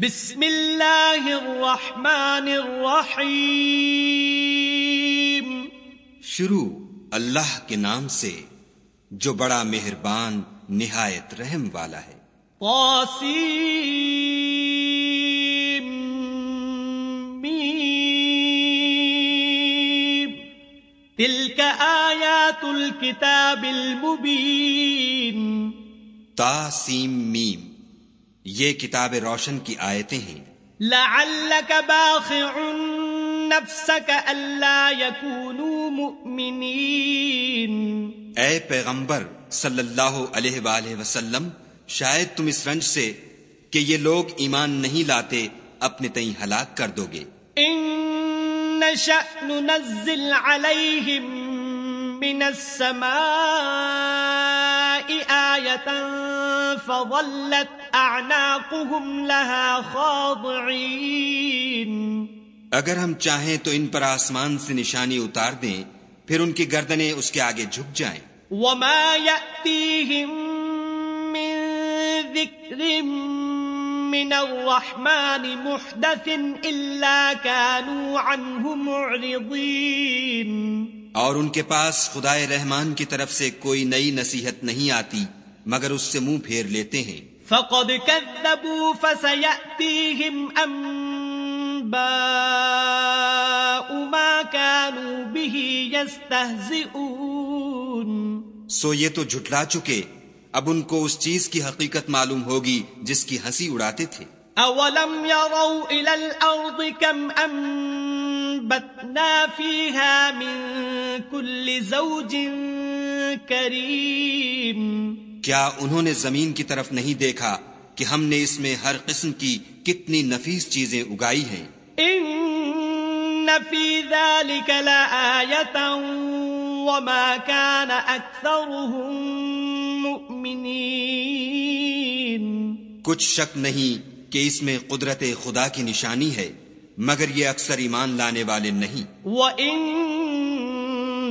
بسم اللہ الرحمن الرحیم۔ شروع اللہ کے نام سے جو بڑا مہربان نہایت رحم والا ہے۔ قاسم۔ تلك آیات الكتاب المبین۔ تاسیم میم۔ یہ کتاب روشن کی آیتیں ہیں۔ لعلك باخع نفسك الا يكونوا مؤمنين اے پیغمبر صلی اللہ علیہ وآلہ وسلم شاید تم اس رنج سے کہ یہ لوگ ایمان نہیں لاتے اپنے تئیں ہلاک کر دو گے۔ ان نشأ ننزل عليهم من السماء فظلت اعناقهم لها خاضعين. اگر ہم چاہیں تو ان پر آسمان سے نشانی اتار دیں پھر ان کی گردنیں اس کے آگے جھک جائیں۔ وما يأتيهم من ذكر من الرحمن محدث إلا كانوا عنه معرضين. اور ان کے پاس خدائے رحمان کی طرف سے کوئی نئی نصیحت نہیں آتی مگر اس سے منہ پھیر لیتے ہیں۔ فقد كذبوا فسيأتيهم أنباء ما كانوا به يستهزئون۔ سو یہ تو جھٹلا چکے۔ اب ان کو اس چیز کی حقیقت معلوم ہوگی جس کی ہنسی اڑاتے تھے۔ أولم يروا إلى الأرض كم أنبتنا فيها من كل زوج كريم۔ کیا انہوں نے زمین کی طرف نہیں دیکھا کہ ہم نے اس میں ہر قسم کی کتنی نفیس چیزیں اگائی ہیں؟ ان في ذلك لآية وما كان أكثرهم مؤمنين کچھ شک نہیں کہ اس میں قدرت خدا کی نشانی ہے مگر یہ اکثر ایمان لانے والے نہیں۔ وَإِنَّ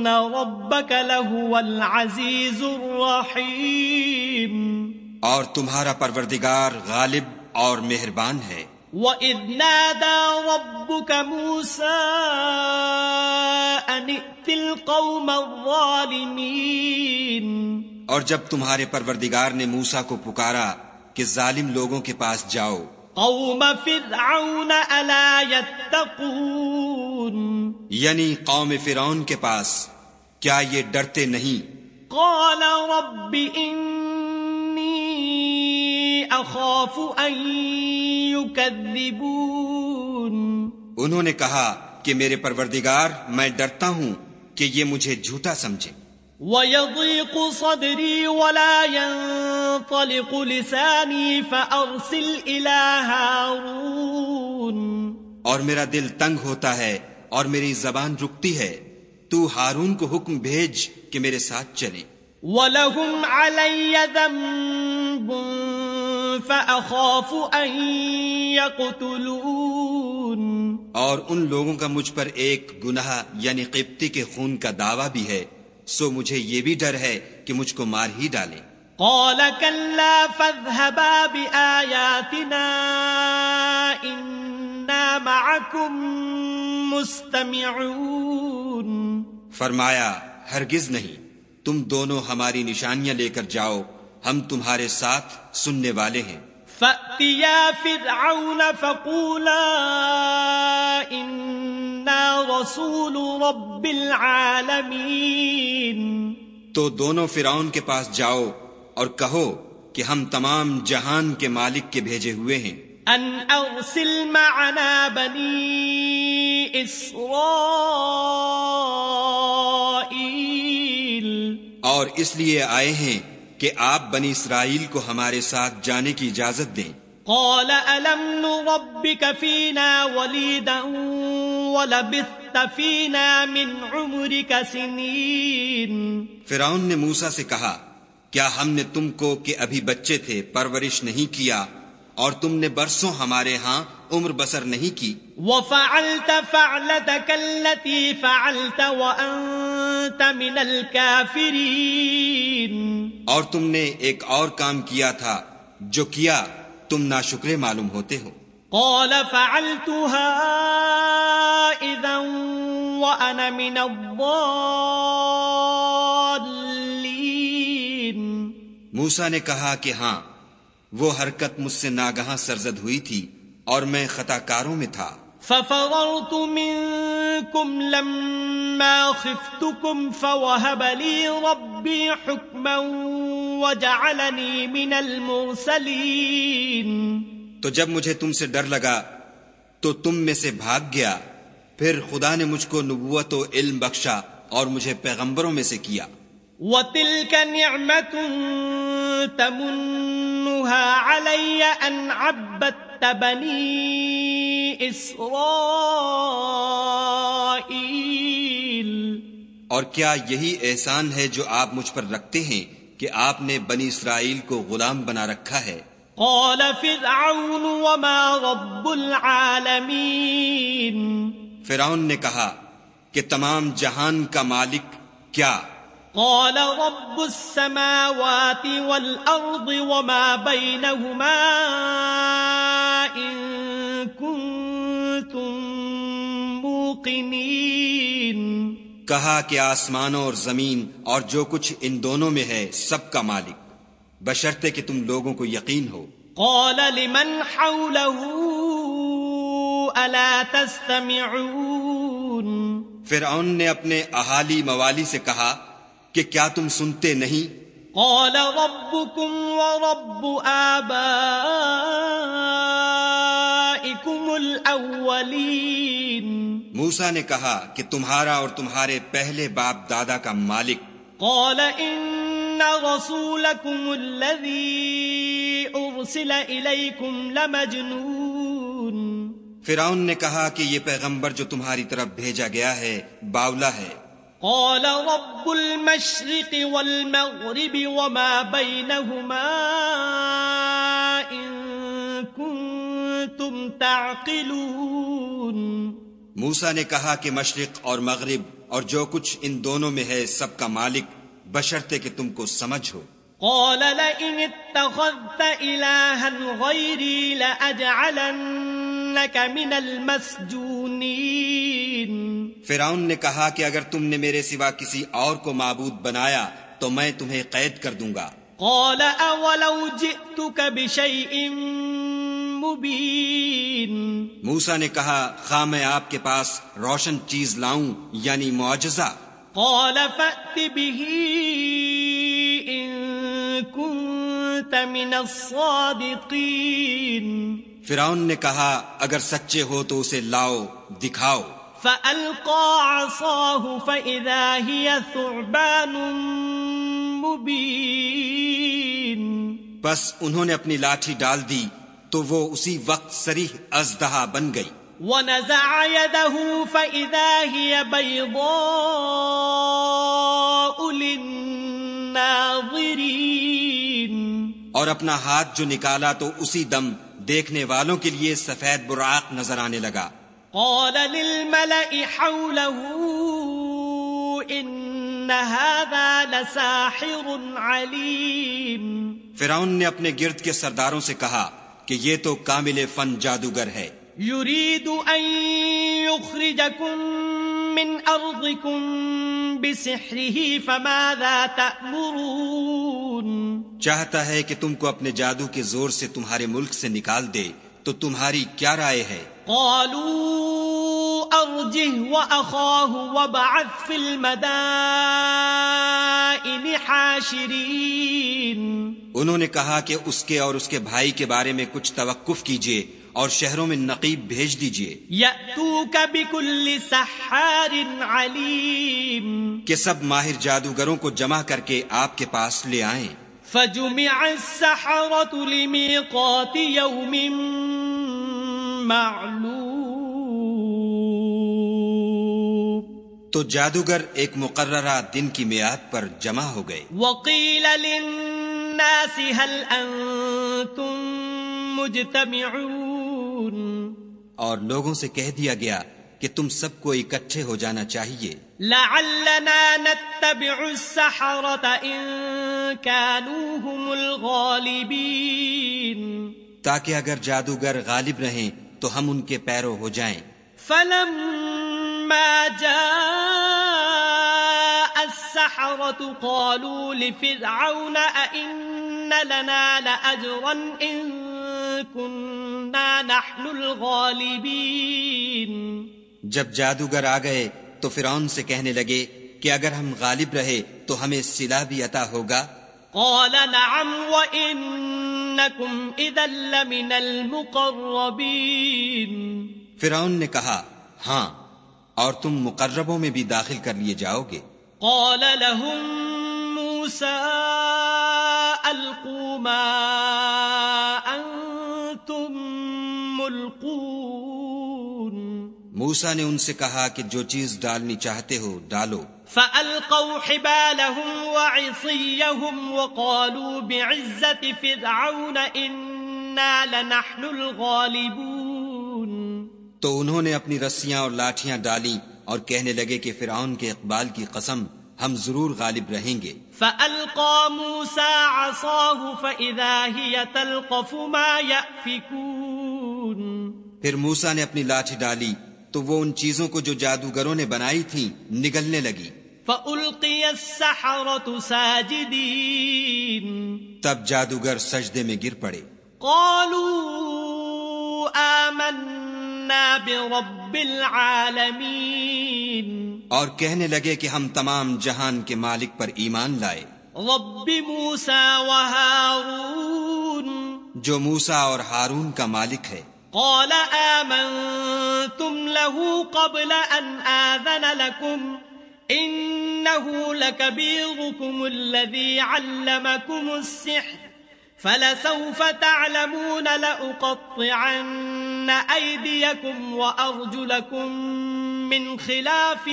رَبَّكَ لَهُوَ الْعَزِيزُ الرَّحِيمُ اور تمہارا پروردگار غالب اور مہربان ہے۔ وَإِذْ نَادَى رَبُّكَ مُوسَىٰ أَنِ ائْتِ الْقَوْمَ الظَّالِمِينَ اور جب تمہارے پروردگار نے موسا کو پکارا کہ ظالم لوگوں کے پاس جاؤ۔ قوم فرعون ألا يتقون یعنی قوم فرعون کے پاس کیا یہ ڈرتے نہیں؟ قال رب أخاف أن يكذبون انہوں نے کہا کہ میرے پروردگار میں ڈرتا ہوں کہ یہ مجھے جھوٹا سمجھے۔ ويضيق صدري ولا ينطلق لساني فأرسل إلى هارون۔ اور میرا دل تنگ ہوتا ہے اور میری زبان رکتی ہے تو ہارون کو حکم بھیج کہ میرے ساتھ چلے۔ ولهم علي ذنب فأخاف أن يقتلون۔ اور ان لوگوں کا مجھ پر ایک گناہ یعنی قبطی کے خون کا دعویٰ بھی ہے سو مجھے یہ بھی ڈر ہے کہ مجھ کو مار ہی ڈالے۔ قال كلا فاذهبا بآياتنا معكم مستمعون۔ فرمایا ہرگز نہیں۔ تم دونوں ہماری نشانیاں لے کر جاؤ۔ ہم تمہارے ساتھ سننے والے ہیں۔ فأتيا فرعون فقولا إنا رسول رب العالمين۔ تو دونوں فرعون کے پاس جاؤ اور کہو کہ ہم تمام جہان کے مالک کے بھیجے ہوئے ہیں۔ أن أرسل معنا بني إسرائيل اور اس لیے آئے ہیں کہ آپ بنی اسرائیل کو ہمارے ساتھ جانے کی اجازت دیں۔ قال ألم نربك فينا وليدا ولبثت فينا من عمرك سنين فرعون نے موسا سے کہا کیا ہم نے تم کو کہ ابھی بچے تھے پرورش نہیں کیا؟ اور تم نے برسوں ہمارے ہاں عمر بسر نہیں کی۔ وفعلت فعلتك التي فعلت وأنت من الكافرين۔ اور تم نے ایک اور کام کیا تھا جو کیا تم ناشکرے معلوم ہوتے ہو۔ قال فعلتها إذا وأنا من الضالين۔ موسا نے کہا کہ ہاں وہ حرکت مجھ سے ناگہاں سرزد ہوئی تھی اور میں خطا کاروں میں تھا۔ ففررت منكم لما خفتكم فوهب لي ربي حكما وجعلني من المرسلين۔ تو جب مجھے تم سے ڈر لگا تو تم میں سے بھاگ گیا۔ پھر خدا نے مجھ کو نبوت و علم بخشا اور مجھے پیغمبروں میں سے کیا۔ وَتِلْكَ نِعْمَةٌ تَمُنُّهَا عَلَيَّ أَنْ عَبَّدْتَ بَنِي إِسْرَائِيلِ۔ اور کیا یہی احسان ہے جو آپ مجھ پر رکھتے ہیں کہ آپ نے بنی اسرائیل کو غلام بنا رکھا ہے؟ قال فرعون وما رب العالمين فرعون نے کہا کہ تمام جہان کا مالک کیا؟ قال رب السماوات والأرض وما بينهما إن كنتم موقنين. کہا کہ آسمانوں اور زمین اور جو کچھ ان دونوں میں ہے سب کا مالک بشرطے کہ تم لوگوں کو یقین ہو۔ قال لمن حوله ألا تستمعون؟ فرعون نے اپنے اہالی موالی سے کہا کہ کیا تم سنتے نہیں؟ قال ربكم ورب آبائكم الأولين. موسا نے کہا کہ تمہارا اور تمہارے پہلے باپ دادا کا مالک۔ قال إن رسولكم الذي أرسل إليكم لمجنون. فرعون نے کہا کہ یہ پیغمبر جو تمہاری طرف بھیجا گیا ہے باولا ہے۔ قال رب المشرق والمغرب وما بينهما إن كنتم تعقلون موسا نے کہا کہ مشرق اور مغرب اور جو کچھ ان دونوں میں ہے سب کا مالک بشرطے کہ تم کو سمجھ ہو۔ قال لئن اتخذت إلها غيري لأجعلنك من المسجونين. فرعون نے کہا کہ اگر تم نے میرے سوا کسی اور کو معبود بنایا تو میں تمہیں قید کر دوں گا۔ قال أولو جئتك بشيء مبين. موسا نے کہا خواہ میں آپ کے پاس روشن چیز لاؤں یعنی معجزہ۔ قال فأت به إن كنت من الصادقين. فرعون نے کہا اگر سچے ہو تو اسے لاؤ دکھاؤ۔ فألقى عصاه فإذا هي ثعبان مبين۔ بس انہوں نے اپنی لاٹھی ڈال دی تو وہ اسی وقت سریح ازدہا بن گئی۔ ونزع يده فإذا هي بيضاء للناظرين۔ اور اپنا ہاتھ جو نکالا تو اسی دم دیکھنے والوں کے لیے سفید براق نظر آنے لگا۔ قال للملأ حوله إن هذا لساحر فرعون نے اپنے گرد کے سرداروں سے کہا کہ یہ تو کامل فن جادوگر ہے۔ أن يخرجكم من أرضكم بسحره فماذا تأمرون؟ چاہتا ہے کہ تم کو اپنے جادو کے زور سے تمہارے ملک سے نکال دے تو تمہاری کیا رائے ہے؟ قالوا أرجه وأخاه وابعث في المدائن حاشرين. انہوں نے کہا کہ اس کے اور اس کے بھائی کے بارے میں کچھ توقف کیجیے اور شہروں میں نقیب بھیج دیجیے بكل سحار عليم کہ سب ماہر جادوگروں کو جمع کر کے آپ کے پاس لے آئیں۔ فجمع السحرة لميقات يوم معلوم۔ تو جادوگر ایک مقررہ دن کی میعاد پر جمع ہو گئے۔ وقيل للناس هل أنتم مجتمعون اور لوگوں سے کہہ دیا گیا کہ تم سب کو اکٹھے ہو جانا چاہیے۔ لعلنا نتبع السحرة إن كانوا هم الغالبين۔ تاکہ اگر جادوگر غالب رہیں تو ہم ان کے پیرو ہو جائیں۔ فلما جاء السحرة قالوا لفرعون أئن لنا لأجرا إن كنا نحن الغالبين. جب جادوگر آ گئے تو فرعون سے کہنے لگے کہ اگر ہم غالب رہے تو ہمیں سلا بھی عطا ہوگا؟ قال نعم وإنكم إذا لمن المقربين. فرعون نے کہا ہاں اور تم مقربوں میں بھی داخل کر لیے جاؤ گے۔ قال لهم موسى ما موسا نے ان سے کہا کہ جو چیز ڈالنی چاہتے ہو ڈالو۔ فألقوا حبالهم وعصيهم وقالوا بعزة فرعون إنا لنحن الغالبون۔ تو انہوں نے اپنی رسیاں اور لاٹیاں ڈالی اور کہنے لگے کہ فرعون کے اقبال کی قسم ہم ضرور غالب رہیں گے۔ فألقى موسى عصاه فإذا هي تلقف ما يأفكون۔ پھر موسا نے اپنی لاٹھی ڈالی تو وہ ان چیزوں کو جو جادوگروں نے بنائی تھیں نگلنے لگی۔ فألقي السحرة ساجدين۔ تب جادوگر سجدے میں گر پڑے۔ قالوا آمنا برب العالمين۔ اور کہنے لگے کہ ہم تمام جہان کے مالک پر ایمان لائے۔ رب موسى وهارون۔ جو موسا اور ہارون کا مالک ہے۔ قال آمنتم له قبل أن آذن لكم إنه لكبيركم الذي علمكم السحر فلسوف تعلمون لأقطعن أيديكم وأرجلكم من خلاف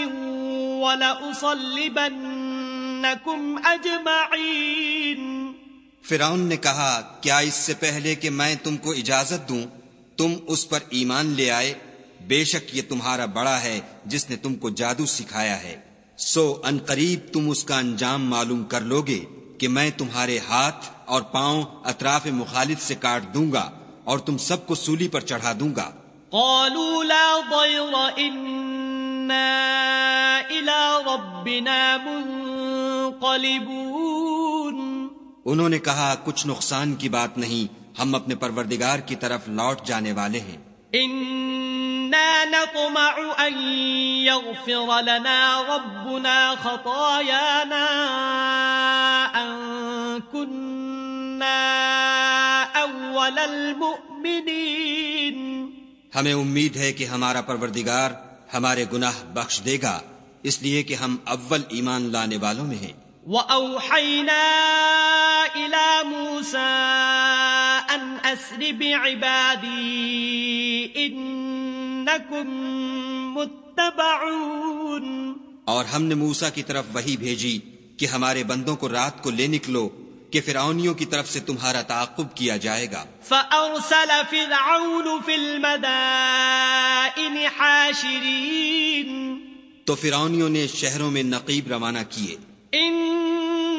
ولأصلبنكم أجمعين فرعون نے کہا، کیا اس سے پہلے کہ میں تم کو اجازت دوں؟ تم اس پر ایمان لے آئے بے شک یہ تمہارا بڑا ہے جس نے تم کو جادو سکھایا ہے۔ سو ان قریب تم اس کا انجام معلوم کر لو گے کہ میں تمہارے ہاتھ اور پاؤں اطراف مخالف سے کاٹ دوں گا اور تم سب کو سولی پر چڑھا دوں گا۔ قالوا لا ضير إنا إلى ربنا منقلبون۔ انہوں نے کہا کچھ نقصان کی بات نہیں ہم اپنے پروردگار کی طرف لوٹ جانے والے ہیں۔ نطمع أن يغفر لنا ربنا خطايانا أن كنا أول المؤمنين۔ ہمیں امید ہے کہ ہمارا پروردگار ہمارے گناہ بخش دے گا اس لیے کہ ہم اول ایمان لانے والوں میں ہیں۔ وأوحينا إلى موسى أن أسر بعبادي إنكم متبعون اور ہم نے موسا کی طرف وہی بھیجی کہ ہمارے بندوں کو رات کو لے نکلو کہ فرعونیوں کی طرف سے تمہارا تعاقب کیا جائے گا۔ فأرسل فرعون في المدائن حاشرين تو فرعونیوں نے شہروں میں نقیب روانہ کیے۔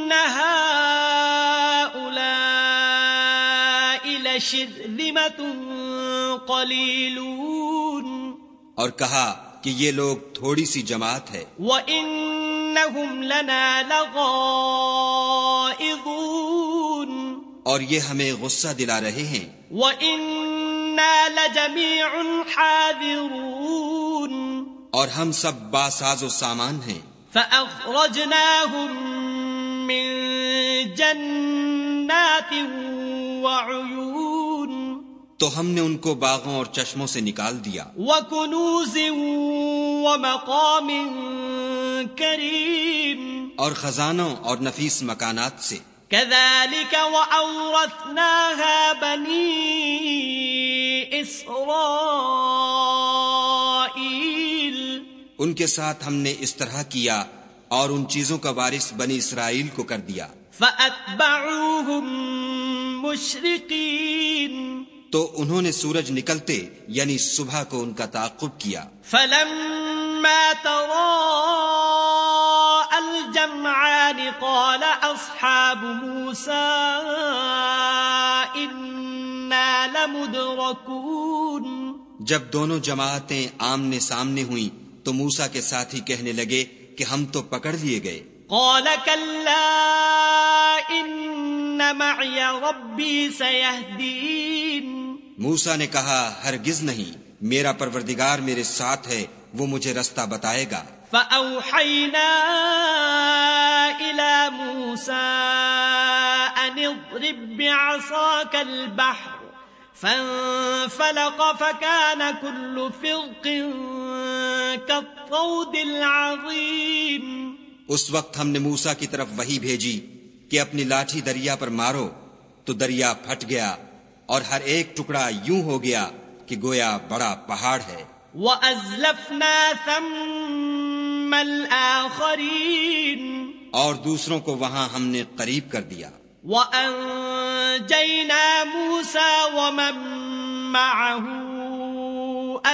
لشرذمة قليلون اور کہا کہ یہ لوگ تھوڑی سی جماعت ہے۔ وَإِنَّهُمْ لَنَا لَغَائِظُونَ۔ اور یہ ہمیں غصہ دلا رہے ہیں۔ وَإِنَّا لَجَمِيعٌ حَاذِرُونَ۔ اور ہم سب باساز و سامان ہیں۔ فأخرجناهم من جنات وعيون۔ تو ہم نے ان کو باغوں اور چشموں سے نکال دیا۔ وكنوز ومقام كريم۔ اور خزانوں اور نفیس مکانات سے۔ كذلك وأورثناها بني إسرائيل۔ ان کے ساتھ ہم نے اس طرح کیا اور ان چیزوں کا وارث بنی اسرائیل کو کر دیا۔ فأتبعوهم مشرقين۔ تو انہوں نے سورج نکلتے یعنی صبح کو ان کا تعاقب کیا۔ فلما تراءى الجمعان قال أصحاب موسى إنا لمدركون۔ جب دونوں جماعتیں آمنے سامنے ہوئیں تو موسا کے ساتھی کہنے لگے کہ ہم تو پکڑ لیے گئے۔ قال كلا معي ربي سيهدين موسا نے کہا ہرگز نہیں میرا پروردگار میرے ساتھ ہے وہ مجھے رستہ بتائے گا۔ فأوحينا إلى موسى أن اضرب بعصاك البحر فانفلق فكان كل فرق كالطود العظيم اس وقت ہم نے موسا کی طرف وہی بھیجی۔ کہ اپنی لاٹھی دریا پر مارو تو دریا پھٹ گیا اور ہر ایک ٹکڑا یوں ہو گیا کہ گویا بڑا پہاڑ ہے۔ وَأَزْلَفْنَا ثَمَّ الْآخَرِينَ۔ اور دوسروں کو وہاں ہم نے قریب کر دیا۔ وَأَنجَيْنَا مُوسَى وَمَن مَّعَهُ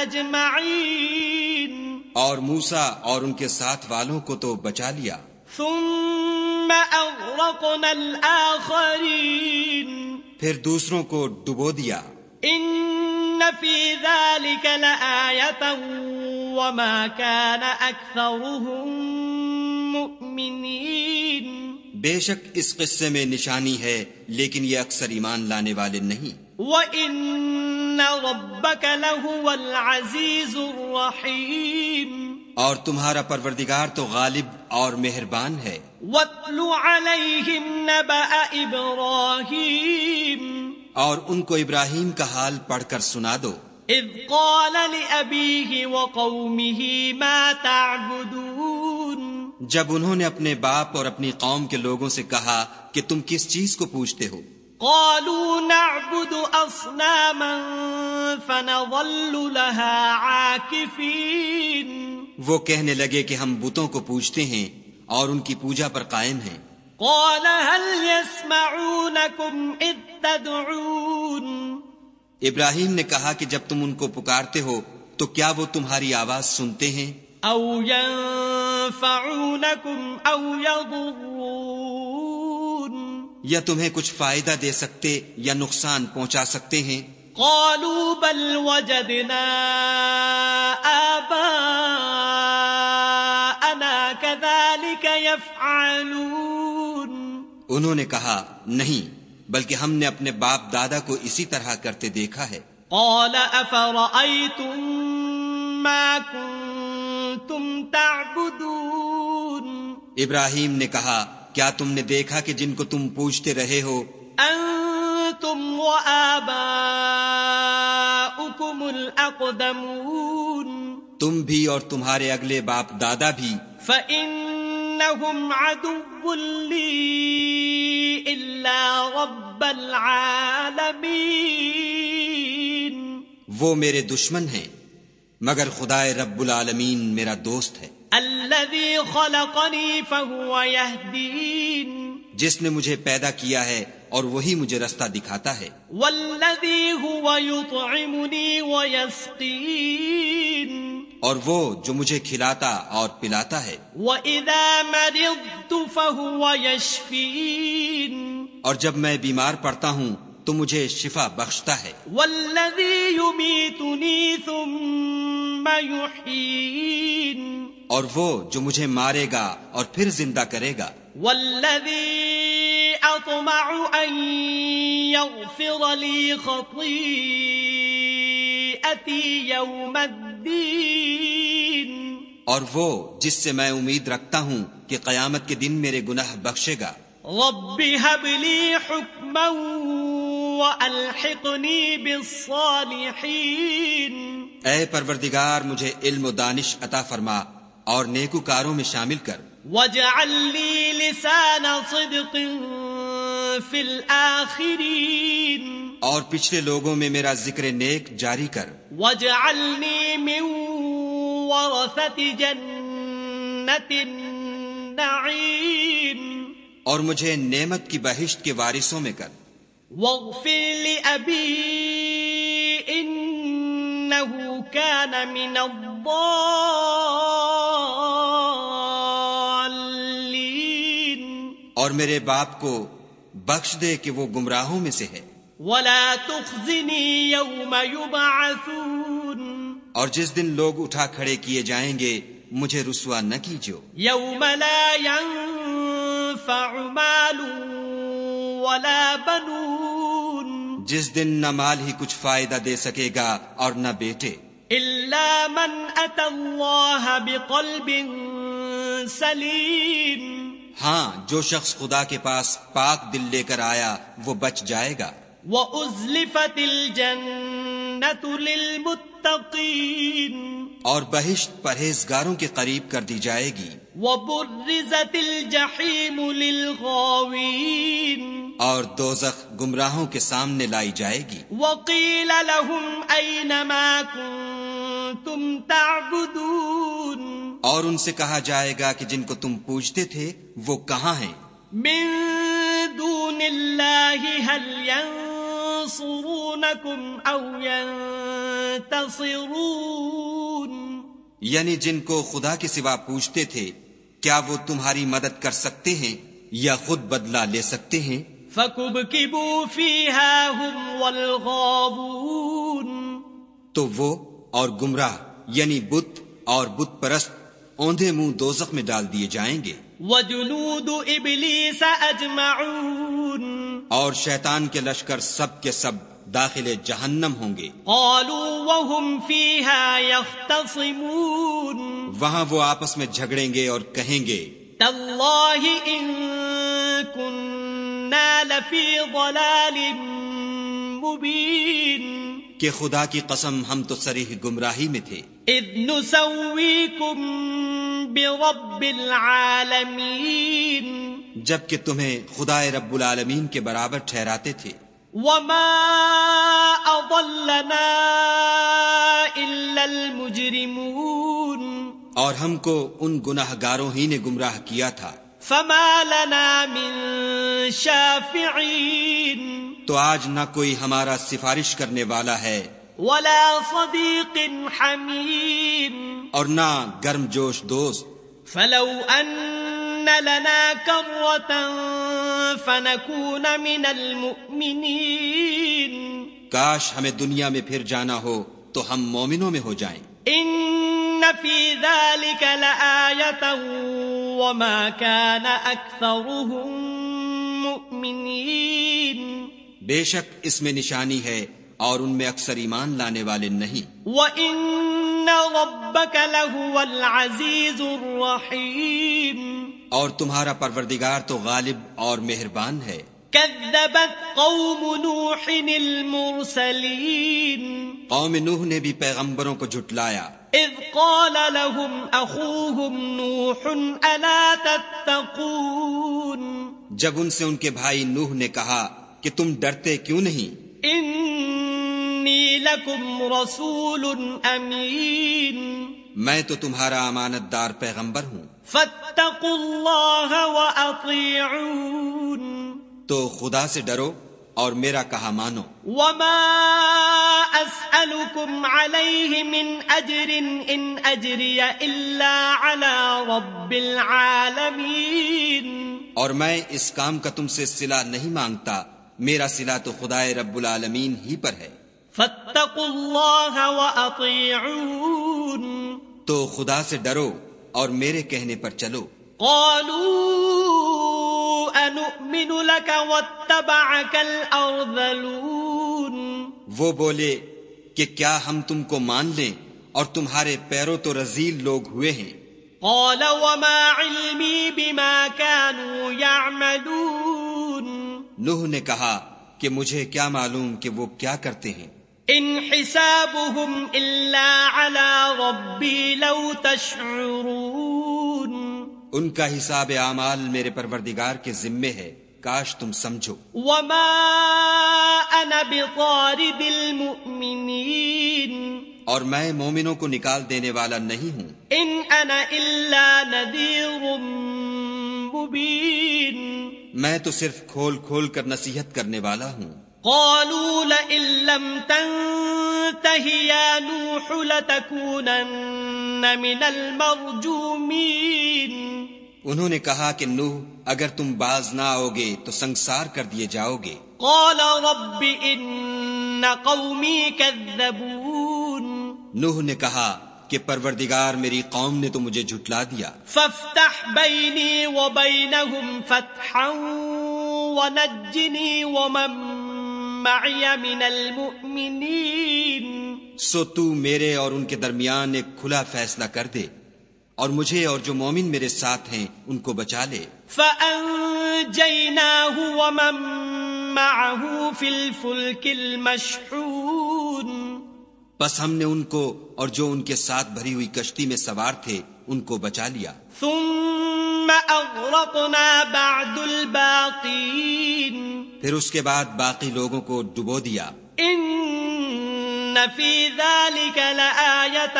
أَجْمَعِينَ۔ اور موسا اور ان کے ساتھ والوں کو تو بچا لیا۔ ثُمَّ أَغْرَقْنَا الْآخَرِينَ. پھر دوسروں کو ڈبو دیا۔ ان فی ذلك لآیتا وما كان اکثرهم مؤمنین بے شک اس قصے میں نشانی ہے لیکن یہ اکثر ایمان لانے والے نہیں۔ وَإِنَّ رَبَّكَ لَهُوَ الْعَزِيزُ الرَّحِيمُ. اور تمہارا پروردگار تو غالب اور مہربان ہے۔ وَاتْلُ عَلَيْهِمْ نَبَأَ إِبْرَاهِيمُ۔ اور ان کو ابراہیم کا حال پڑھ کر سنا دو۔ اذ قال لأبيه وقومه ما تعبدون۔ جب انہوں نے اپنے باپ اور اپنی قوم کے لوگوں سے کہا کہ تم کس چیز کو پوچھتے ہو؟ قالوا نعبد اصناما فنظل لها عاكفين. وہ کہنے لگے کہ ہم بتوں کو پوجتے ہیں اور ان کی پوجا پر قائم ہیں۔ قال هل يسمعونكم اذ تدعون؟ ابراہیم نے کہا کہ جب تم ان کو پکارتے ہو تو کیا وہ تمہاری آواز سنتے ہیں؟ او ينفعونكم او يضرون؟ یا تمہیں کچھ فائدہ دے سکتے یا نقصان پہنچا سکتے ہیں؟ قالوا بل وجدنا آباءنا كذلك يفعلون. انہوں نے کہا نہیں بلکہ ہم نے اپنے باپ دادا کو اسی طرح کرتے دیکھا ہے۔ قال افرأيتم ما كنتم تعبدون؟ ابراہیم نے کہا کیا تم نے دیکھا کہ جن کو تم پوچھتے رہے ہو؟ انتم وآباؤكم الاقدمون۔ تم بھی اور تمہارے اگلے باپ دادا بھی۔ فإنهم عدو لي إلا رب العالمين۔ وہ میرے دشمن ہیں مگر خدا رب العالمین میرا دوست ہے۔ الذي خلقني فهو يهدين. جس نے مجھے پیدا کیا ہے اور وہی مجھے رستہ دکھاتا ہے۔ والذي هو يطعمني ويسقين. اور وہ جو مجھے کھلاتا اور پلاتا ہے۔ وَإِذَا مَرِضْتُ فَهُوَ يَشْفِينَ. اور جب میں بیمار پڑتا ہوں تو مجھے شفا بخشتا ہے۔ وَالَّذِي يُمِيتُنِي ثُمَّ يُحْيِينَ. اور وہ جو مجھے مارے گا اور پھر زندہ کرے گا۔ وَالَّذِي أَطْمَعُ أَن يَغْفِرَ لِي خَطِيئَتِي يَوْمَ الدِّينِ اور وہ جس سے میں امید رکھتا ہوں کہ قیامت کے دن میرے گناہ بخشے گا۔ رب هب لي حكما وألحقني بالصالحين اے پروردگار مجھے علم و دانش عطا فرما۔ اور نیکوکاروں میں شامل کر۔ واجعل لي لسان صدق في الآخرين۔ اور پچھلے لوگوں میں میرا ذکر نیک جاری کر۔ واجعلني من ورثة جنة النعيم۔ اور مجھے نعمت کی بہشت کے وارثوں میں کر۔ واغفر لأبي إنه كان من الضالين۔ اور میرے باپ کو بخش دے کہ وہ گمراہوں میں سے ہے۔ ولا تخزني يوم يبعثون۔ اور جس دن لوگ اٹھا کھڑے کیے جائیں گے مجھے رسوا نہ کیجو يوم لا ينفع مال ولا بنون۔ جس دن نہ مال ہی کچھ فائدہ دے سکے گا اور نہ بیٹے۔ إلا من أتى الله بقلب سليم۔ ہاں جو شخص خدا کے پاس پاک دل لے کر آیا، وہ بچ جائے گا۔ وأزلفت الجنة للمتقين اور بہشت پرہیزگاروں کے قریب کر دی جائے گی۔ وبرزت الجحيم للغاوين۔ اور دوزخ گمراہوں کے سامنے لائی جائے گی۔ وقيل لهم أين ما كنتم تعبدون۔ اور ان سے کہا جائے گا کہ جن کو تم پوچھتے تھے وہ کہاں ہیں؟ من دون الله هل ينصرونكم أو ينتصرون. یعنی جن کو خدا کے سوا پوچھتے تھے کیا وہ تمہاری مدد کر سکتے ہیں یا خود بدلہ لے سکتے ہیں؟ فكبكبوا فيها هم والغابون تو وہ اور گمراہ یعنی بت اور بت پرست اوندے منہ دوزخ میں ڈال دیے جائیں گے۔ وجنود إبليس أجمعون. اور شیطان کے لشکر سب کے سب داخل جہنم ہوں گے۔ قالوا وهم فيها يختصمون۔ وہاں وہ آپس میں جھگڑیں گے اور کہیں گے تالله إن كنا لفي ضلال مبين کہ خدا کی قسم ہم تو سریح گمراہی میں تھے۔ إذ نسويكم برب العالمين۔ جبکہ تمہیں خدا رب العالمین کے برابر ٹھہراتے تھے۔ وما أضلنا إلا المجرمون۔ اور ہم کو ان گناہ گاروں ہی نے گمراہ کیا تھا۔ فما لنا من شافعين۔ تو آج نہ کوئی ہمارا سفارش کرنے والا ہے۔ ولا صديق حميم اور نہ گرم جوش دوست۔ فلو أن لنا كرة فنكون من المؤمنين کاش ہمیں دنیا میں پھر جانا ہو تو ہم مومنوں میں ہو جائیں۔ إن في ذلك لآية وما كان أكثرهم مؤمنين بے شک اس میں نشانی ہے اور ان میں اکثر ایمان لانے والے نہیں۔ وَإِنَّ رَبَّكَ لَهُوَ الْعَزِيزُ الرَّحِيمُ۔ اور تمہارا پروردگار تو غالب اور مہربان ہے۔ كذبت قوم نوح المرسلين۔ قوم نوح نے بھی پیغمبروں کو جھٹلایا۔ إذ قال لهم أخوهم نوح ألا تتقون۔ جب ان سے ان کے بھائی نوح نے کہا کہ تم ڈرتے کیوں نہیں؟ إني لكم رسول أمين. میں تو تمہارا امانت دار پیغمبر ہوں۔ فاتقوا الله وأطيعون. تو خدا سے ڈرو اور میرا کہا مانو۔ وما أسألكم عليه من أجر إن أجري إلا على رب العالمين. اور میں اس کام کا تم سے صلہ نہیں مانگتا۔ میرا صلہ تو خدا رب العالمین ہی پر ہے۔ فاتقوا الله وأطيعون تو خدا سے ڈرو اور میرے کہنے پر چلو۔ قالوا أنؤمن لك واتبعك الأرذلون۔ وہ بولے کہ کیا ہم تم کو مان لیں اور تمہارے پیروں تو رزیل لوگ ہوئے ہیں۔ قال وما علمي بما كانوا يعملون۔ نوح نے کہا کہ مجھے کیا معلوم کہ وہ کیا کرتے ہیں۔ إن حسابهم إلا على ربي لو تشعرون۔ ان کا حساب اعمال میرے پروردگار کے ذمے ہے۔ کاش تم سمجھو۔ وما أنا بطارد المؤمنين اور میں مومنوں کو نکال دینے والا نہیں ہوں۔ إن أنا إلا نذير مبين میں تو صرف کھول کھول کر نصیحت کرنے والا ہوں۔ قالوا لئن لم تنته يا نوح لتكونن من المرجومين۔ انہوں نے کہا کہ نوح اگر تم باز نہ آؤ گے تو سنسار کر دیے جاؤ گے قال رب ان قومی كذبون نوح نے کہا کہ پروردگار میری قوم نے تو مجھے جھٹلا دیا۔ فافتح بيني وبينهم فتحا ونجني ومن معي من المؤمنين سو تو میرے اور ان کے درمیان ایک کھلا فیصلہ کر دے اور مجھے اور جو مومن میرے ساتھ ہیں ان کو بچا لے۔ فأنجيناه ومن معه في الفلك المشحون۔ بس ہم نے ان کو اور جو ان کے ساتھ بھری ہوئی کشتی میں سوار تھے ان کو بچا لیا۔ ثم أغرقنا بعد الباقين پھر اس کے بعد باقی لوگوں کو ڈبو دیا۔ إن في ذلك لآية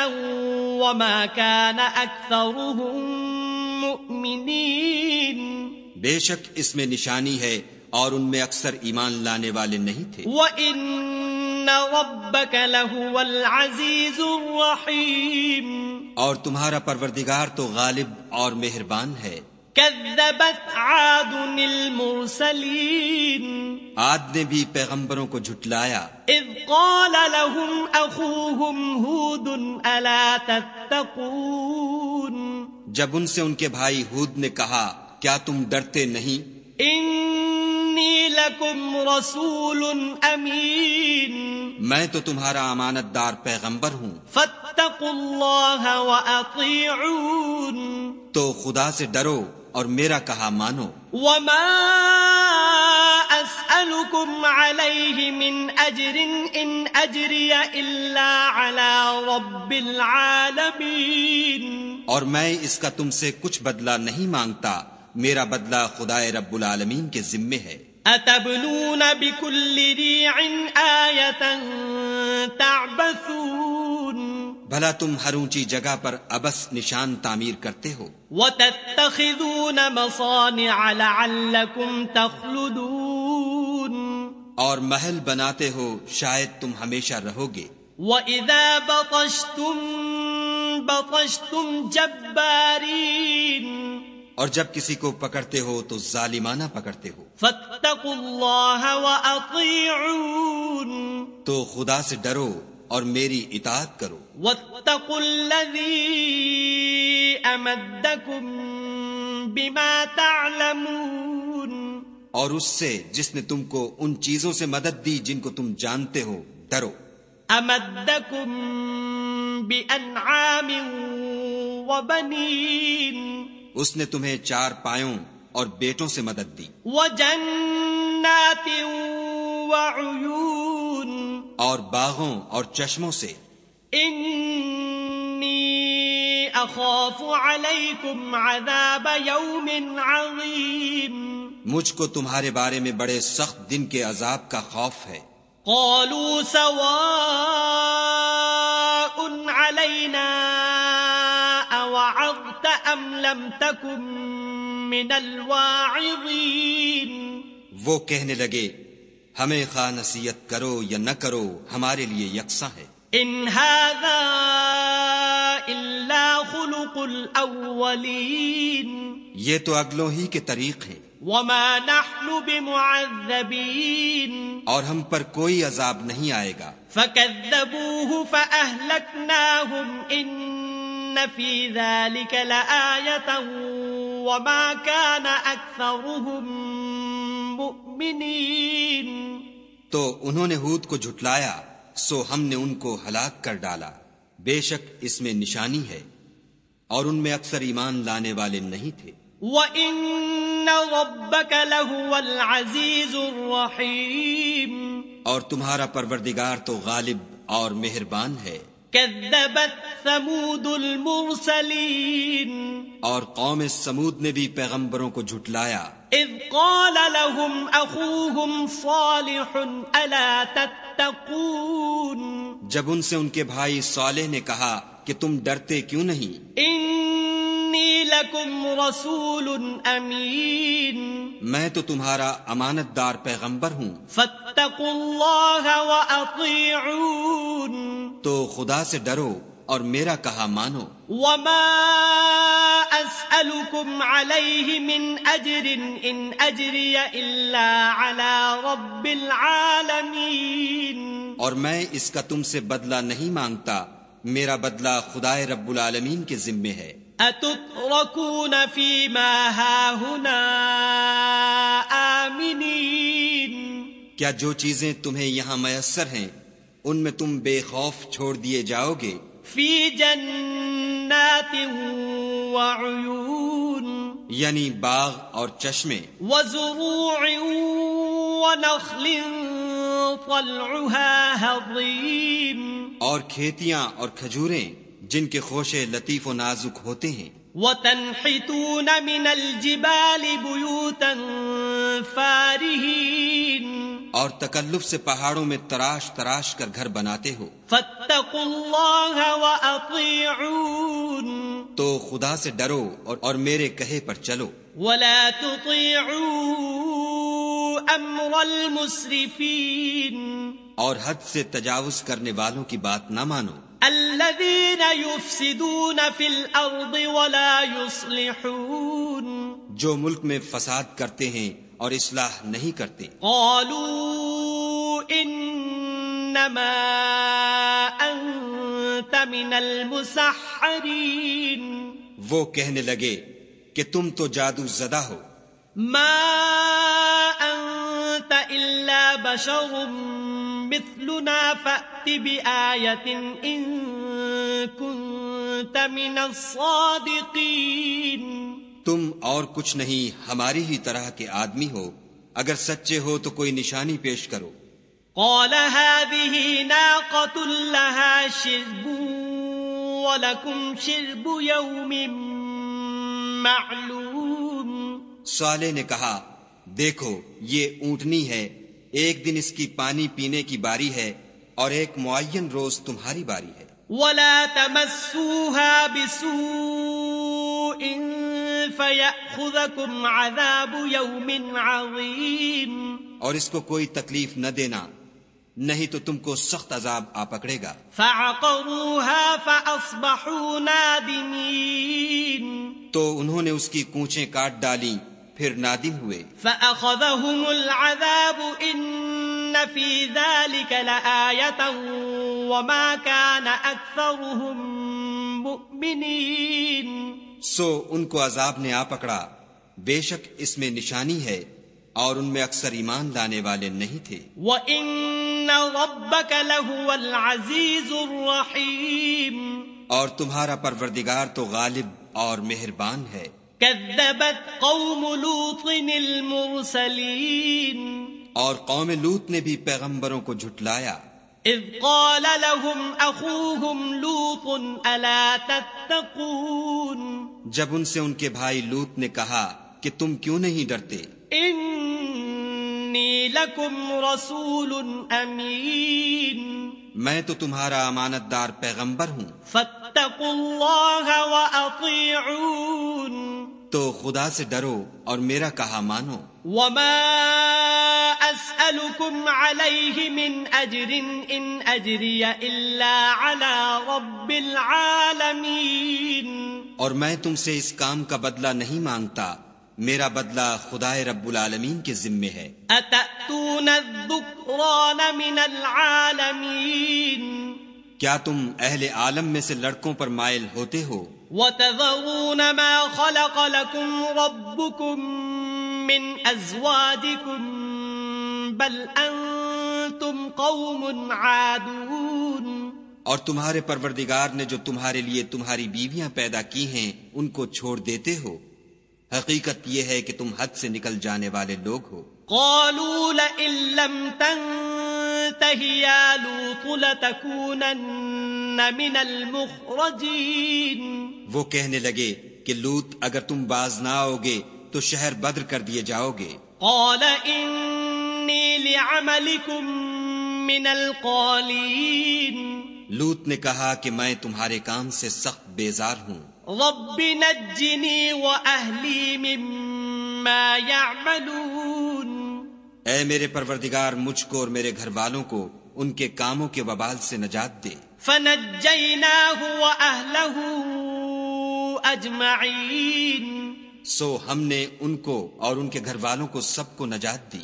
وما كان أكثرهم مؤمنين بے شک اس میں نشانی ہے اور ان میں اکثر ایمان لانے والے نہیں تھے۔ وَإِنَّ رَبَّكَ لَهُوَ الْعَزِيزُ الرَّحِيمُ اور تمہارا پروردگار تو غالب اور مہربان ہے۔ كذبت عاد المرسلين آد نے بھی پیغمبروں کو جھٹلایا۔ إذ قال لهم أخوهم هود ألا تتقون جب ان سے ان کے بھائی ہود نے کہا کیا تم ڈرتے نہیں؟ إني لكم رسول أمين. میں تو تمہارا امانت دار پیغمبر ہوں۔ فاتقوا الله وأطيعون. تو خدا سے ڈرو اور میرا کہا مانو۔ وما أسألكم عليه من أجر إن أجري إلا على رب العالمين. اور میں اس کا تم سے کچھ بدلہ نہیں مانگتا۔ میرا بدلہ خدا رب العالمین کے ذمے ہے۔ أتبنون بكل ريع آية تعبثون بھلا تم ہر اونچی جگہ پر ابس نشان تعمیر کرتے ہو۔ وتتخذون مصانع لعلكم تخلدون اور محل بناتے ہو شاید تم ہمیشہ رہو گے۔ وَإِذا بطشتم بطشتم جبارين اور جب کسی کو پکڑتے ہو تو ظالمانہ پکڑتے ہو۔ فاتقوا الله وأطيعون تو خدا سے ڈرو اور میری اطاعت کرو۔ واتقوا الذي أمدكم بما تعلمون۔ اور اس سے جس نے تم کو ان چیزوں سے مدد دی جن کو تم جانتے ہو ڈرو۔ أمدكم بأنعام وبنين اس نے تمہیں چار پایوں اور بیٹوں سے مدد دی۔ وجنات وعيون اور باغوں اور چشموں سے۔ إني أخاف عليكم عذاب يوم عظيم مجھ کو تمہارے بارے میں بڑے سخت دن کے عذاب کا خوف ہے۔ قالوا سواء لم تكن من الواعظين. وہ کہنے لگے ہمیں خواہ نصیحت کرو یا نہ کرو ہمارے لیے یکساں ہے۔ إن هذا إلا خلق الأولين یہ تو اگلوں ہی کے طریق ہیں۔ وما نحن بمعذبين اور ہم پر کوئی عذاب نہیں آئے گا۔ فكذبوه فأهلكناهم إن في ذلك لآية وما كان أكثرهم مؤمنين۔ تو انہوں نے ہود کو جھٹلایا سو ہم نے ان کو ہلاک کر ڈالا۔ بے شک اس میں نشانی ہے اور ان میں اکثر ایمان لانے والے نہیں تھے۔ وَإِنَّ رَبَّكَ لَهُوَ الْعَزِيزُ الرَّحِيمُ۔ اور تمہارا پروردگار تو غالب اور مہربان ہے۔ كذبت ثمود المرسلين. اور قوم سمود نے بھی پیغمبروں کو جھٹلایا۔ إذ قال لهم أخوهم صالح ألا تتقون. جب ان سے ان کے بھائی صالح نے کہا کہ تم ڈرتے کیوں نہیں؟ إني لكم رسول أمين میں تو تمہارا امانت دار پیغمبر ہوں۔ فاتقوا الله وأطيعون تو خدا سے ڈرو اور میرا کہا مانو۔ وما أسألكم عليه من أجر إن أجري إلا على رب العالمين۔ اور میں اس کا تم سے بدلہ نہیں مانگتا۔ میرا بدلہ خدائے رب العالمین کے ذمے ہے۔ أتتركون فيما هاهنا آمنين؟ کیا جو چیزیں تمہیں یہاں میسر ہیں ان میں تم بے خوف چھوڑ دیے جاؤ گے۔ في جنات وعيون یعنی باغ اور چشمے۔ وزروع ونخل طلعها هضيم اور کھیتیاں اور کھجوریں جن کے خوشے لطیف و نازک ہوتے ہیں۔ وتنحتون من الجبال بيوتا فارهين. اور تکلف سے پہاڑوں میں تراش تراش کر گھر بناتے ہو۔ فاتقوا الله وأطيعون. تو خدا سے ڈرو اور اور میرے کہے پر چلو۔ ولا تطيعوا أمر المسرفين. اور حد سے تجاوز کرنے والوں کی بات نہ مانو۔ الذين يفسدون في الأرض ولا يصلحون. جو ملک میں فساد کرتے ہیں اور اصلاح نہیں کرتے۔ قالوا إنما أنت من المسحرين. وہ کہنے لگے کہ تم تو جادو زدہ ہو۔ ما بشر مثلنا فأت بآية إن كنت من الصادقين. تم اور کچھ نہیں ہماری ہی طرح کے آدمی ہو۔ اگر سچے ہو تو کوئی نشانی پیش کرو۔ قال هذه ناقة لها شرب ولكم شرب يوم معلوم۔ سالے نے کہا دیکھو یہ اونٹنی ہے۔ ایک دن اس کی پانی پینے کی باری ہے اور ایک معین روز تمہاری باری ہے۔ ولا تمسوها بسوء فيأخذكم عذاب يوم عظيم۔ اور اس کو کوئی تکلیف نہ دینا نہیں تو تم کو سخت عذاب آ پکڑے گا۔ فعقروها فأصبحوا نادمين۔ تو انہوں نے اس کی کوچیں کاٹ ڈالی پھر نادم ہوئے۔ فأخذهم العذاب إن في ذلك لآية وما كان أكثرهم مؤمنين۔ سو ان کو عذاب نے آ پکڑا۔ بے شک اس میں نشانی ہے اور ان میں اکثر ایمان لانے والے نہیں تھے۔ وَإِنَّ رَبَّكَ لَهُوَ الْعَزِيزُ الرَّحِيمُ۔ اور تمہارا پروردگار تو غالب اور مہربان ہے۔ كذبت قوم لوط المرسلين. اور قوم لوت نے بھی پیغمبروں کو جھٹلایا۔ إذ قال لهم أخوهم لوط ألا تتقون. جب ان سے ان کے بھائی لوت نے کہا کہ تم کیوں نہیں ڈرتے؟ إني لكم رسول أمين میں تو تمہارا امانت دار پیغمبر ہوں۔ وأطيعون تو خدا سے ڈرو اور میرا کہا مانو۔ وما من أجري إلا على رب العالمين۔ اور میں تم سے اس کام کا بدلہ نہیں مانگتا۔ میرا بدلہ خدائے رب العالمین کے ذمے ہے۔ أتأتون الذكران من العالمين کیا تم اہل عالم میں سے لڑکوں پر مائل ہوتے ہو؟ وتذرون ما خلق لكم ربكم من أزواجكم بل أنتم قوم عادون اور تمہارے پروردگار نے جو تمہارے لیے تمہاری بیویاں پیدا کی ہیں ان کو چھوڑ دیتے ہو؟ حقیقت یہ ہے کہ تم حد سے نکل جانے والے لوگ ہو۔ قالوا لئن لم تنته يا لوط لتكونن من المخرجين. وہ کہنے لگے کہ لوت اگر تم باز نہ آؤگے تو شہر بدر کر دیے جاؤ گے قال إني لعملكم من القالين. لوت نے کہا کہ میں تمہارے کام سے سخت بیزار ہوں۔ رب نجني وأهلي مما يعملون. اے میرے پروردگار مجھ کو اور میرے گھر والوں کو ان کے کاموں کے وبال سے نجات دے۔ فنجيناه وأهله أجمعين سو ہم نے ان کو اور ان کے گھر والوں کو سب کو نجات دی۔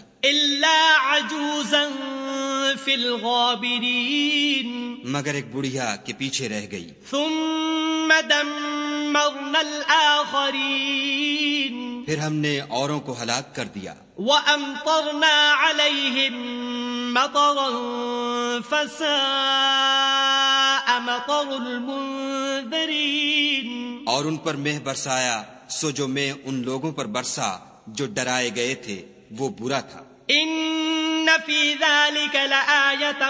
في الغابرين. مگر ایک بڑھیا کے پیچھے رہ گئی۔ ثم دمرنا الآخرين پھر ہم نے اوروں کو ہلاک کر دیا۔ وأمطرنا عليهم مطرا فساء مطر المنذرين. اور ان پر مہ برسایا سو جو میں ان لوگوں پر برسا جو ڈرائے گئے تھے وہ برا تھا۔ إن في ذلك لآية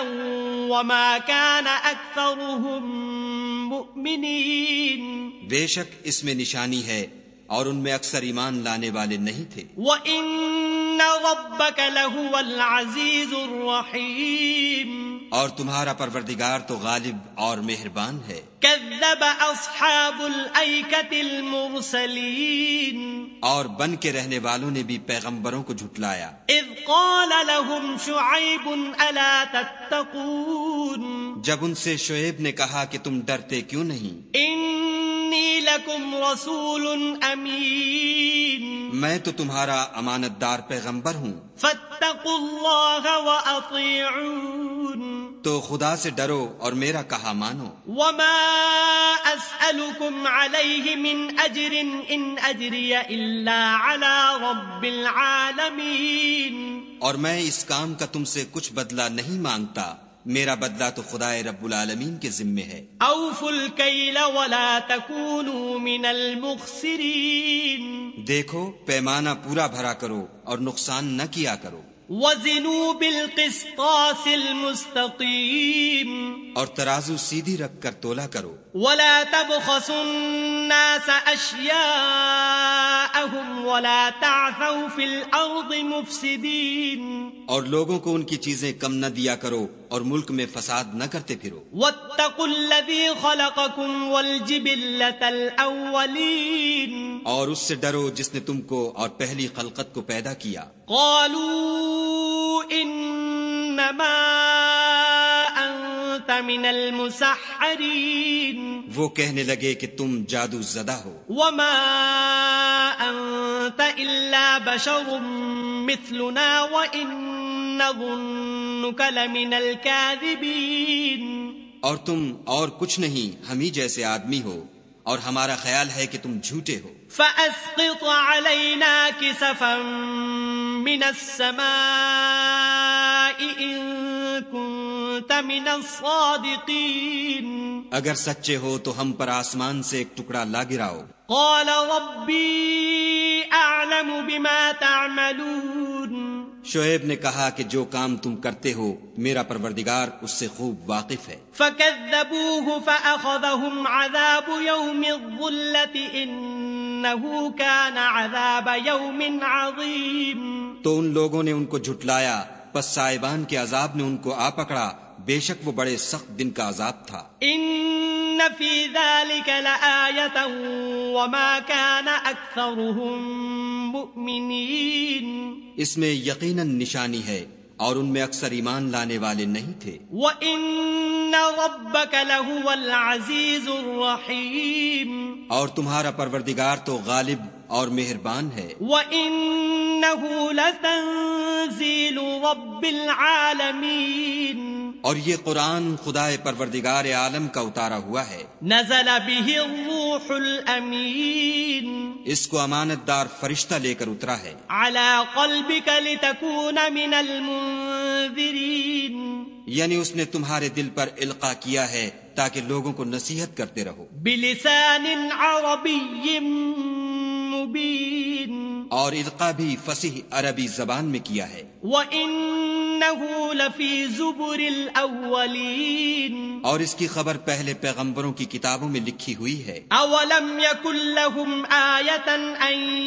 وما كان أكثرهم مؤمنين بے شک اس میں نشانی ہے اور ان میں اکثر ایمان لانے والے نہیں تھے۔ وَإِنَّ رَبَّكَ لَهُوَ الْعَزِيزُ الرَّحِيمُ اور تمہارا پروردگار تو غالب اور مہربان ہے۔ كذب أصحاب الأيكة المرسلين. اور بن کے رہنے والوں نے بھی پیغمبروں کو جھٹلایا۔ إذ قال لهم شعيب ألا تتقون؟ جب ان سے شعیب نے کہا کہ تم ڈرتے کیوں نہیں؟ إني لكم رسول أمين. میں تو تمہارا امانت دار پیغمبر ہوں۔ فاتقوا الله وأطيعون. تو خدا سے ڈرو اور میرا کہا مانو۔ وما أسألكم عليه من أجر إن أجري إلا على رب العالمين۔ اور میں اس کام کا تم سے کچھ بدلہ نہیں مانگتا۔ میرا بدلہ تو خدا رب العالمین کے ذمے ہے۔ أوفوا الكيل ولا تكونوا من المخسرين۔ دیکھو پیمانہ پورا بھرا کرو اور نقصان نہ کیا کرو۔ وزنوا بالقسطاس المستقيم اور ترازو سیدھی رکھ کر تولا کرو۔ ولا تبخسوا الناس أشياءهم ولا تعثوا في الأرض مفسدين. اور لوگوں کو ان کی چیزیں کم نہ دیا کرو اور ملک میں فساد نہ کرتے پھرو۔ واتقوا الذي خلقكم والجبلة الأولين. اور اس سے ڈرو جس نے تم کو اور پہلی خلقت کو پیدا کیا۔ قالوا إنما أنت من المسحرين وہ کہنے لگے کہ تم جادو زدہ ہو۔ وما أنت إلا بشر مثلنا وإن نظنك لمن الكاذبين اور تم اور کچھ نہیں ہم ہی جیسے آدمی ہو اور ہمارا خیال ہے کہ تم جھوٹے ہو۔ فأسقط علينا كسفا من السماء إن كنت من الصادقين. اگر سچے ہو تو ہم پر آسمان سے ایک ٹکڑا لا گراؤ۔ قال ربي أعلم بما تعملون۔ شعیب نے کہا کہ جو کام تم کرتے ہو میرا پروردگار اس سے خوب واقف ہے۔ فكذبوه فأخذهم عذاب يوم الظلة إنه كان عذاب يوم عظيم۔ تو ان لوگوں نے ان کو جھٹلایا پس صاحبان کے عذاب نے ان کو آ پکڑا۔ بے شک وہ بڑے سخت دن کا عذاب تھا۔ إن في ذلك لآية وما كان أكثرهم مؤمنين۔ اس میں یقیناً نشانی ہے اور ان میں اکثر ایمان لانے والے نہیں تھے۔ وَإِنَّ رَبَّكَ لَهُوَ الْعَزِيزُ الرَّحِيمُ۔ اور تمہارا پروردگار تو غالب اور مہربان ہے۔ وَإِنَّهُ لَتَنزِيلُ رَبِّ الْعَالَمِينَ۔ اور یہ قرآن خدا پروردگار عالم کا اتارا ہوا ہے۔ نزل به الروح الأمين۔ اس کو امانت دار فرشتہ لے کر اترا ہے۔ على قلبك لتكون من المنذرين۔ یعنی اس نے تمہارے دل پر القا کیا ہے تاکہ لوگوں کو نصیحت کرتے رہو۔ بلسان عربي۔ مبين. اور القا بھی فصیح عربی زبان میں کیا ہے۔ وَإِنَّهُ لَفِي زُبُرِ الْأَوَّلِينَ. اور اس کی خبر پہلے پیغمبروں کی کتابوں میں لکھی ہوئی ہے۔ أَوَلَمْ يَكُنْ لَهُمْ آيَةً أَن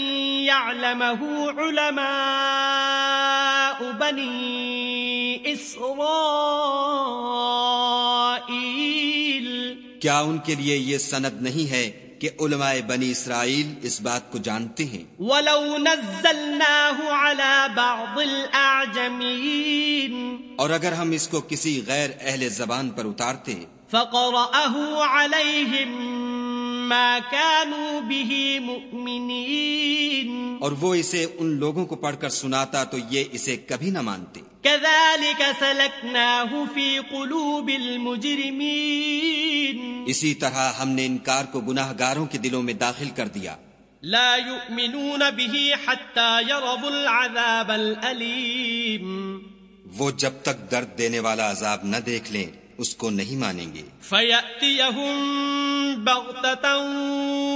يَعْلَمَهُ عُلَمَاءُ بَنِي إِسْرَائِيلَ. کیا ان کے لیے یہ سند نہیں ہے کہ علماء بنی اسرائیل اس بات کو جانتے ہیں۔ وَلَوْ نَزَّلْنَاهُ عَلَى بَعْضِ الْأَعْجَمِينَ۔ اور اگر ہم اس کو کسی غیر اہل زبان پر اتارتے فقرأه عليهم ما كانوا به مؤمنين. اور وہ اسے ان لوگوں کو پڑھ کر سناتا تو یہ اسے کبھی نہ مانتے۔ كذلك سلكناه في قلوب المجرمين. اسی طرح ہم نے انکار کو گناہ گاروں کے دلوں میں داخل کر دیا۔ لا يؤمنون به حتى يروا العذاب الأليم. وہ جب تک درد دینے والا عذاب نہ دیکھ لیں اس کو نہیں مانیں گے۔ فيأتيهم بغتة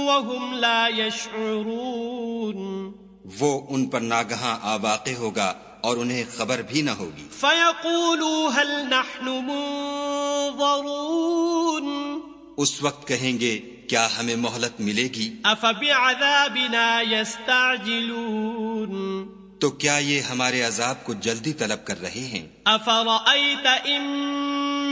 وهم لا يشعرون۔ وہ ان پر ناگہاں آواقع ہوگا اور انہیں خبر بھی نہ ہوگی۔ فيقولوا هل نحن منظرون۔ اس وقت کہیں گے کیا ہمیں مہلت ملے گی؟ أفبعذابنا يستعجلون۔ تو کیا یہ ہمارے عذاب کو جلدی طلب کر رہے ہیں؟ أفرأيت إن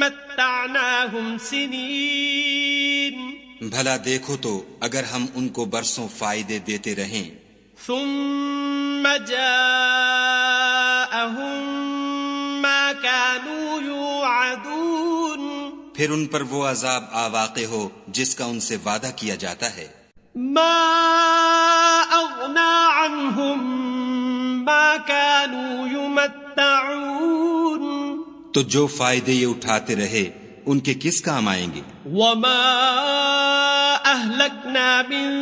متعناهم سنين۔ بھلا دیکھو تو اگر ہم ان کو برسوں فائدے دیتے رہیں۔ ثم جاءهم ما كانوا يوعدون۔ پھر ان پر وہ عذاب آواقع ہو جس کا ان سے وعدہ کیا جاتا ہے۔ ما أغنى عنهم ما كانوا يمتعون۔ تو جو فائدے یہ اٹھاتے رہے ان کے کس کام آئیں گے؟ وما أهلكنا من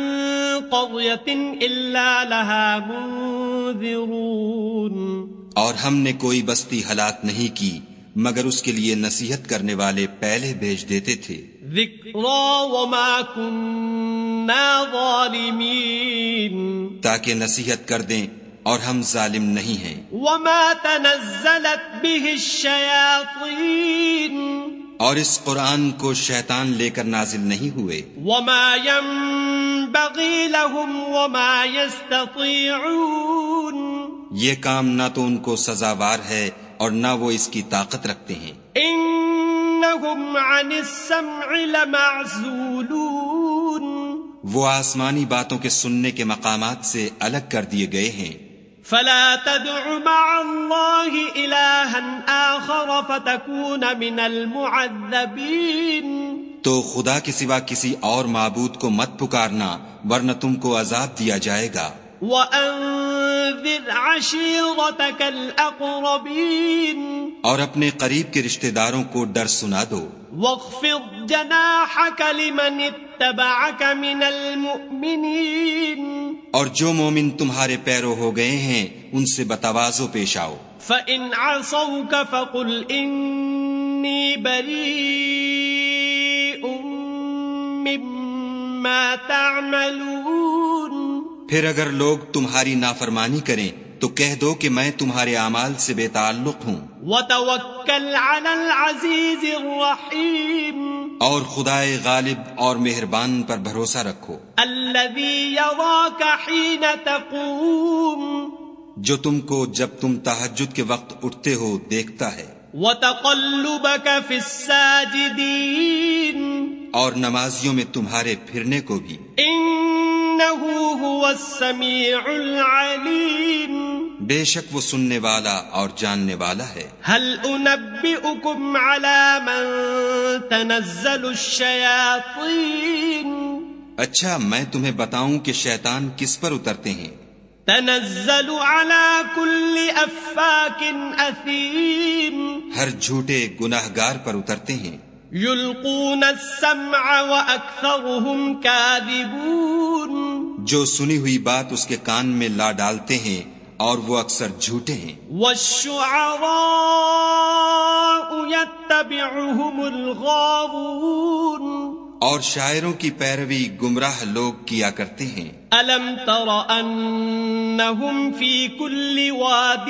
قرية إلا لها منذرون۔ اور ہم نے کوئی بستی ہلاک نہیں کی مگر اس کے لیے نصیحت کرنے والے پہلے بھیج دیتے تھے۔ ذكرى وما كنا ظالمين۔ تاکہ نصیحت کر دیں اور ہم ظالم نہیں ہیں۔ وما تنزلت به الشياطين اور اس قرآن کو شیطان لے کر نازل نہیں ہوئے۔ وما ينبغي لهم وما يستطيعون یہ کام نہ تو ان کو سزاوار ہے اور نہ وہ اس کی طاقت رکھتے ہیں۔ إنهم عن السمع لمعزولون وہ آسمانی باتوں کے سننے کے مقامات سے الگ کر دیے گئے ہیں۔ فلا تدع مع الله إلها آخر فتكون من المعذبين. تو خدا کے سوا کسی اور معبود کو مت پکارنا ورنہ تم کو عذاب دیا جائے گا۔ وأنذر عشيرتك الأقربين. اور اپنے قریب کے رشتہ داروں کو ڈر سنا دو۔ واخفض جناحك لمن اتبعك من المؤمنين. اور جو مومن تمہارے پیرو ہو گئے ہیں ان سے بتوازو پیش آؤ۔ فإن عصوك فقل إني بريء مما تعملون۔ پھر اگر لوگ تمہاری نافرمانی کریں تو کہہ دو کہ میں تمہارے اعمال سے بے تعلق ہوں۔ وتوكل على العزيز الرحيم۔ اور خدائے غالب اور مہربان پر بھروسہ رکھو۔ يراك حين تقوم جو تم کو جب تم تہجد کے وقت اٹھتے ہو دیکھتا ہے۔ وتقلبك في الساجدين اور نمازیوں میں تمہارے پھرنے کو بھی۔ إنه هو السميع العليم بے شک وہ سننے والا اور جاننے والا ہے۔ هل أنبئكم على من تنزل الشياطين اچھا میں تمہیں بتاؤں کہ شیطان کس پر اترتے ہیں۔ تنزل على كل أفاك أثيم ہر جھوٹے گناہ گار پر اترتے ہیں۔ يلقون السمع وأكثرهم كاذبون جو سنی ہوئی بات اس کے کان میں لا ڈالتے ہیں اور وہ اکثر جھوٹے ہیں۔ والشعراء يتبعهم الغاوون۔ اور شاعروں کی پیروی گمراہ لوگ کیا کرتے ہیں۔ ألم تر أنهم في كل واد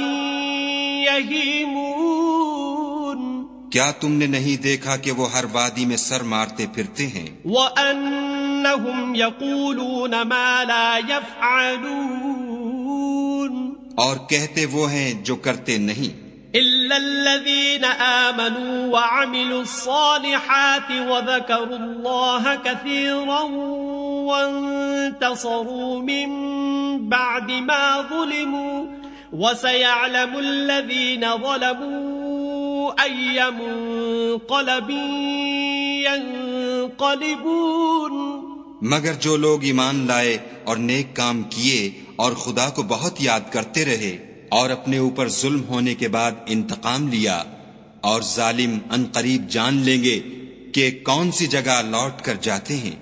يهيمون۔ کیا تم نے نہیں دیکھا کہ وہ ہر وادی میں سر مارتے پھرتے ہیں؟ وأنهم يقولون ما لا يفعلون۔ اور کہتے وہ ہیں جو کرتے نہیں۔ إلا الذين آمنوا وعملوا الصالحات وذكروا الله كثيرا وانتصروا من بعد ما ظلموا وسيعلم الذين ظلموا أي منقلب ينقلبون۔ مگر جو لوگ ایمان لائے اور نیک کام کیے اور خدا کو بہت یاد کرتے رہے اور اپنے اوپر ظلم ہونے کے بعد انتقام لیا اور ظالم ان قریب جان لیں گے کہ کون سی جگہ لوٹ کر جاتے ہیں۔